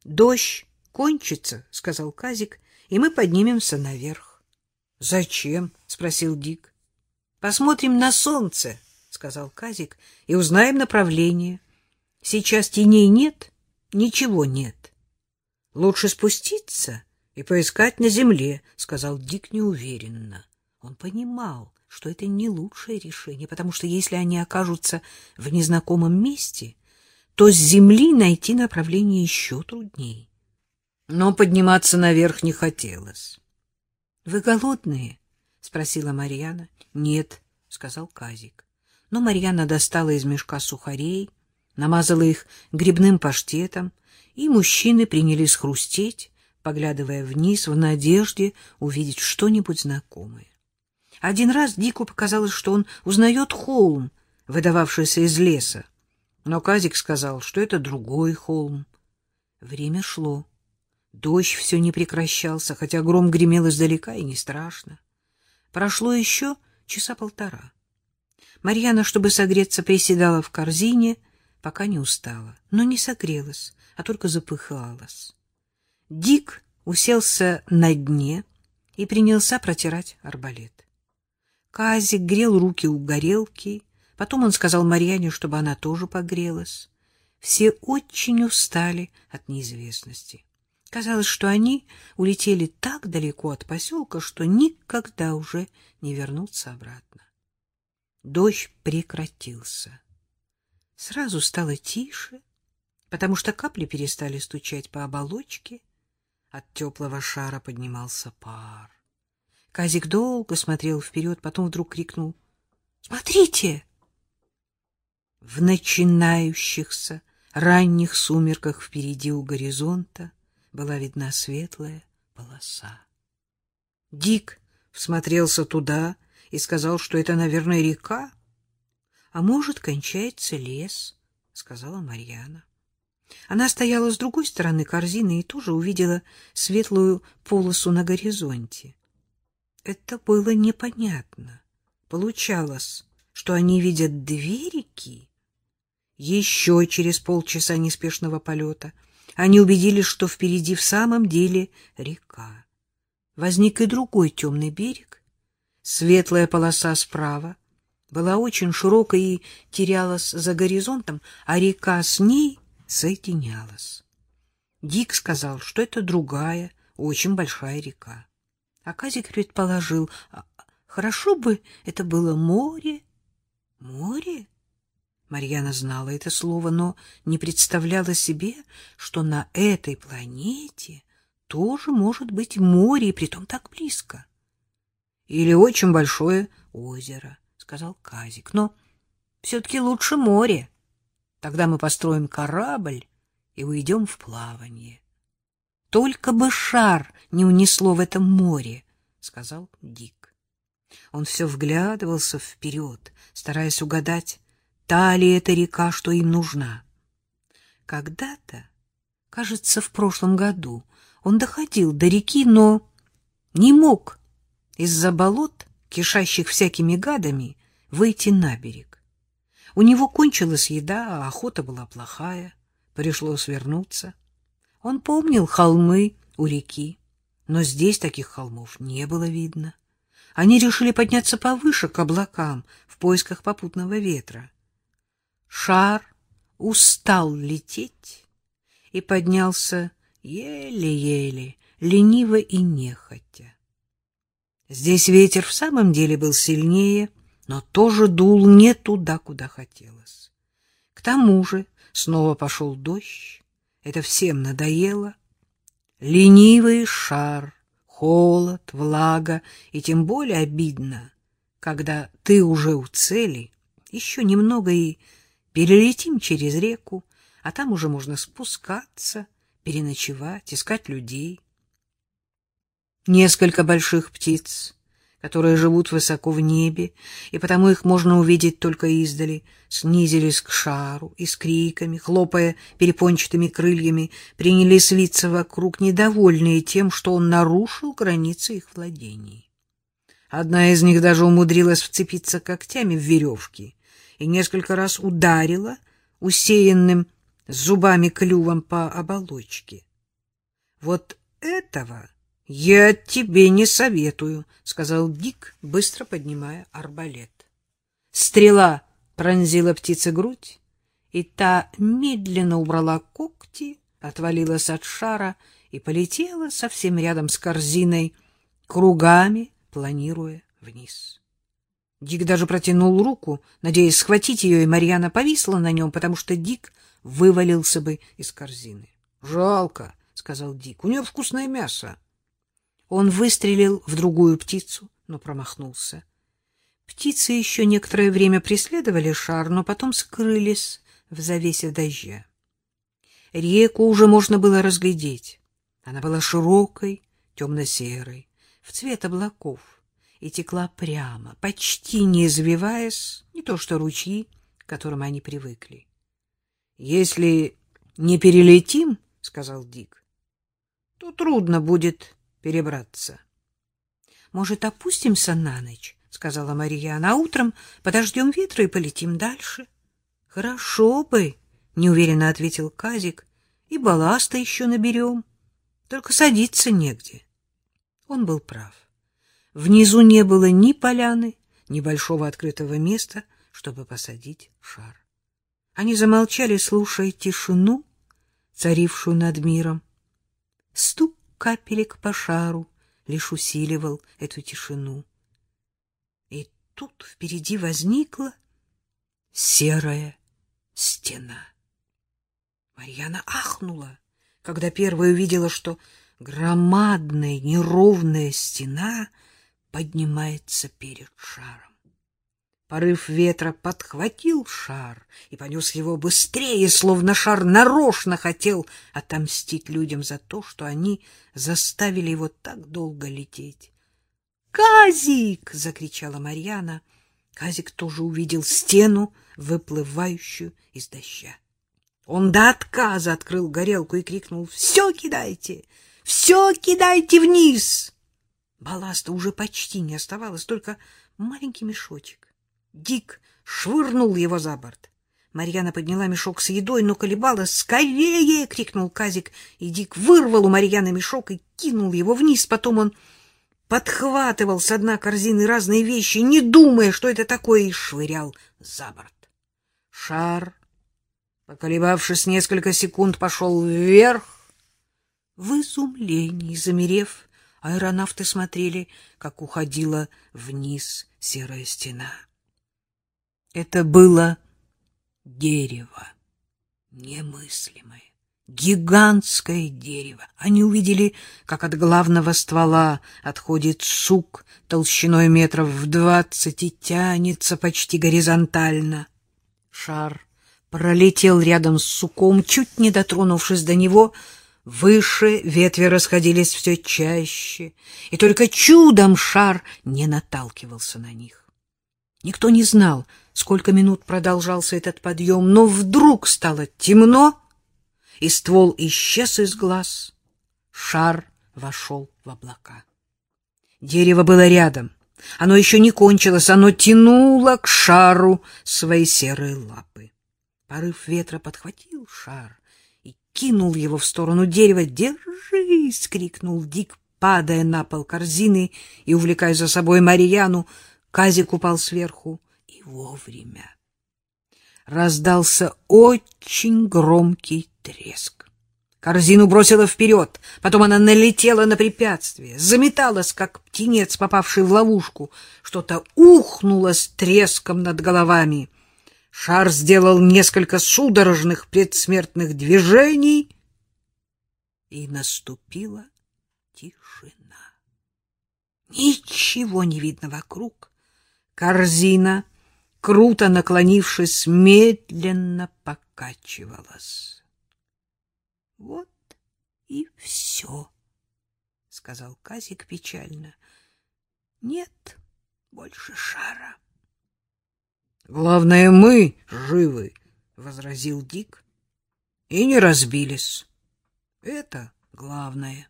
— Дождь кончится, — сказал Казик, — и мы поднимемся наверх. — Зачем? — спросил Дик. — Посмотрим на солнце, — сказал Казик, — и узнаем направление. Сейчас теней нет, ничего нет. — Лучше спуститься и поискать на земле, — сказал Дик неуверенно. Он понимал, что это не лучшее решение, потому что если они окажутся в незнакомом месте, то с земли найти направление еще труднее. Но подниматься наверх не хотелось. — Вы голодные? — спросила Марьяна. — Нет, — сказал Казик. Но Марьяна достала из мешка сухарей, намазала их грибным паштетом, и мужчины принялись хрустеть, поглядывая вниз в надежде увидеть что-нибудь знакомое. Один раз Дику показалось, что он узнает холм, выдававшийся из леса, но Казик сказал, что это другой холм. Время шло. Дождь все не прекращался, хотя гром гремел издалека и не страшно. Прошло еще часа полтора. Марьяна, чтобы согреться, приседала в корзине, пока не устала, но не согрелась, а только запыхалась. Дик уселся на дне и принялся протирать арбалет. Казик грел руки у горелки, потом он сказал Марьяне, чтобы она тоже погрелась. Все очень устали от неизвестности. Казалось, что они улетели так далеко от поселка, что никогда уже не вернутся обратно. Дождь прекратился. Сразу стало тише, потому что капли перестали стучать по оболочке. От теплого шара поднимался пар. Казик долго смотрел вперед, потом вдруг крикнул «Смотрите!» В начинающихся ранних сумерках впереди у горизонта была видна светлая полоса. Дик всмотрелся туда и сказал, что это, наверное, река, а может, кончается лес, — сказала Марьяна. Она стояла с другой стороны корзины и тоже увидела светлую полосу на горизонте. Это было непонятно. Получалось, что они видят две реки. Еще через полчаса неспешного полета они убедились, что впереди в самом деле река. Возник и другой темный берег. Светлая полоса справа была очень широкой и терялась за горизонтом, а река с ней соединялась. Дик сказал, что это другая, очень большая река. А Казик предположил, «А, хорошо бы это было море. Море? Марьяна знала это слово, но не представляла себе, что на этой планете тоже может быть море, и притом так близко. Или очень большое озеро, сказал Казик. Но все-таки лучше море. Тогда мы построим корабль и уйдем в плавание. Только бы шар не унесло в этом море, сказал Дик. Он все вглядывался вперед, стараясь угадать, та ли эта река, что им нужна. Когда-то, кажется, в прошлом году, он доходил до реки, но не мог из-за болот, кишащих всякими гадами, выйти на берег. У него кончилась еда, а охота была плохая, пришлось вернуться. Он помнил холмы у реки, но здесь таких холмов не было видно. Они решили подняться повыше к облакам в поисках попутного ветра. Шар устал лететь и поднялся еле-еле, лениво и нехотя. Здесь ветер в самом деле был сильнее, но тоже дул не туда, куда хотелось. К тому же снова пошел дождь, это всем надоело. Ленивый шар, холод, влага, и тем более обидно, когда ты уже у цели, еще немного и перелетим через реку, а там уже можно спускаться, переночевать, искать людей. Несколько больших птиц которые живут высоко в небе, и потому их можно увидеть только издали, снизились к шару и с криками, хлопая перепончатыми крыльями, принялись виться вокруг, недовольные тем, что он нарушил границы их владений. Одна из них даже умудрилась вцепиться когтями в веревки и несколько раз ударила усеянным зубами клювом по оболочке. — Вот этого я тебе не советую, — сказал Дик, быстро поднимая арбалет. Стрела пронзила птице грудь, и та медленно убрала когти, отвалилась от шара и полетела совсем рядом с корзиной, кругами планируя вниз. Дик даже протянул руку, надеясь схватить ее, и Марьяна повисла на нем, потому что Дик вывалился бы из корзины. — Жалко, — сказал Дик, — у нее вкусное мясо. Он выстрелил в другую птицу, но промахнулся. Птицы еще некоторое время преследовали шар, но потом скрылись в завесе дождя. Реку уже можно было разглядеть. Она была широкой, темно-серой, в цвет облаков, и текла прямо, почти не извиваясь, не то что ручьи, к которым они привыкли. — Если не перелетим, — сказал Дик, — то трудно будет перебраться. — Может, опустимся на ночь? — сказала Марьяна. — А утром подождем ветра и полетим дальше. — Хорошо бы, — неуверенно ответил Казик. — И балласта еще наберем. Только садиться негде. Он был прав. Внизу не было ни поляны, ни большого открытого места, чтобы посадить шар. Они замолчали, слушая тишину, царившую над миром. Стук капелек по шару лишь усиливал эту тишину. И тут впереди возникла серая стена. Марьяна ахнула, когда первая увидела, что громадная неровная стена поднимается перед шаром. Порыв ветра подхватил шар и понес его быстрее, словно шар нарочно хотел отомстить людям за то, что они заставили его так долго лететь. «Казик!» — закричала Марьяна. Казик тоже увидел стену, выплывающую из дождя. Он до отказа открыл горелку и крикнул «Все кидайте! Все кидайте вниз!» Балласта уже почти не оставалось, только маленький мешочек. Дик швырнул его за борт. Марьяна подняла мешок с едой, но колебалась. «Скорее!» — крикнул Казик, и Дик вырвал у Марьяны мешок и кинул его вниз. Потом он подхватывал с дна корзины разные вещи, не думая, что это такое, и швырял за борт. Шар, поколебавшись несколько секунд, пошел вверх. В изумлении, замерев, аэронавты смотрели, как уходила вниз серая стена. Это было дерево, немыслимое, гигантское дерево. Они увидели, как от главного ствола отходит сук толщиной метров в двадцать и тянется почти горизонтально. Шар пролетел рядом с суком, чуть не дотронувшись до него. Выше ветви расходились все чаще, и только чудом шар не наталкивался на них. Никто не знал, сколько минут продолжался этот подъем, но вдруг стало темно, и ствол исчез из глаз. Шар вошел в облака. Дерево было рядом. Оно еще не кончилось, оно тянуло к шару свои серые лапы. Порыв ветра подхватил шар кинул его в сторону дерева. «Держись!» — крикнул Дик, падая на пол корзины и увлекая за собой Марьяну. Казик упал сверху и вовремя. Раздался очень громкий треск. Корзину бросила вперед, потом она налетела на препятствие, заметалась, как птенец, попавший в ловушку. Что-то ухнуло с треском над головами. Шар сделал несколько судорожных предсмертных движений, и наступила тишина. Ничего не видно вокруг. Корзина, круто наклонившись, медленно покачивалась. — Вот и все, — сказал Казик печально. — Нет больше шара. — Главное, мы живы, — возразил Дик, — и не разбились. Это главное.